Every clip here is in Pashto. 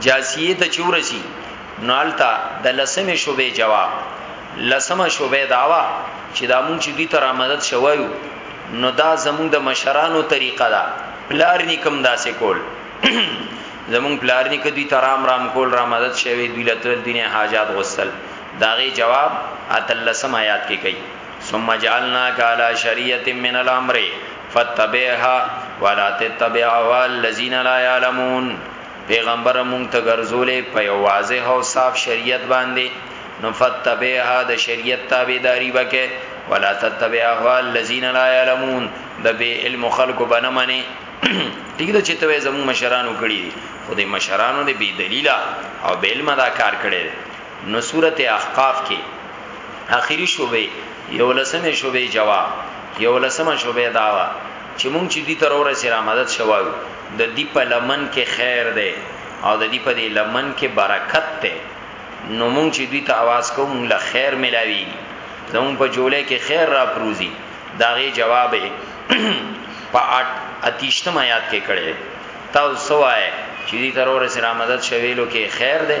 جاسیه ته چورسی نو التا د لسمه شوبې جواب لسمه شوبې داوا چې دا مونږ چې دوی تر مدد شوایو نو دا زمونږ د مشرانو طریقه ده پلار نکم داسې کول زمونږ پلار نک دوی ترام رام کول را مدد شوی دوی لتل دینه حاجات غسل داغه جواب اتلسم آیات کې کوي ثم جعلناک علی شریعة من الامر فاتبعها ولا تتبع اهواء الذین لا یعلمون پیغمبر مونږ ته ګرځولې په یو واضح او صاف شریعت باندې نو فتبعها د شریعت تابعداري وکه ولا تتبع اهوا الذين لا يعلمون د به علم خلق بنه منی ټیک ده چې ته زمو مشرانو کړی خو د مشرانو د بی دلیلا او به علم دا کار کړی نو سورت احقاف کې اخري شوبه یولسمه شوبه جواب یولسمه شوبه داوا چې مونږ چې دې تر اوره سره مدد شوایو د دې په لمن کې خیر دی او د دې په دې لمن کې برکت دی نو مونږ چې دې ته आवाज کوو مونږ له خیر ملاوي زمون په جوله کې خیر را پروزي داغه جواب په 8 آیات کې کړي تاسو سوای چې دې تر اوره سره مدد شویلو کې خیر دی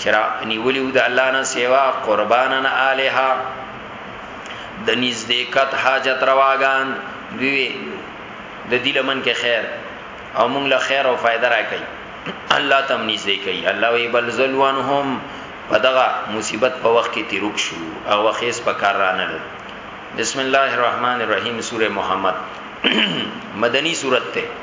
چې را نیولي وو د الله نه سوا قربانن الها د نزدېکت حاجت رواګان دوی وي د دې لمن کې خیر او موږ له خیر او فائدہ راکړي الله تم نږدې کوي الله وی بل زلوانهم پدغه مصیبت په وخت کې تیرک شو او وخیس په کار رانل بسم الله الرحمن الرحیم سوره محمد مدنی سورته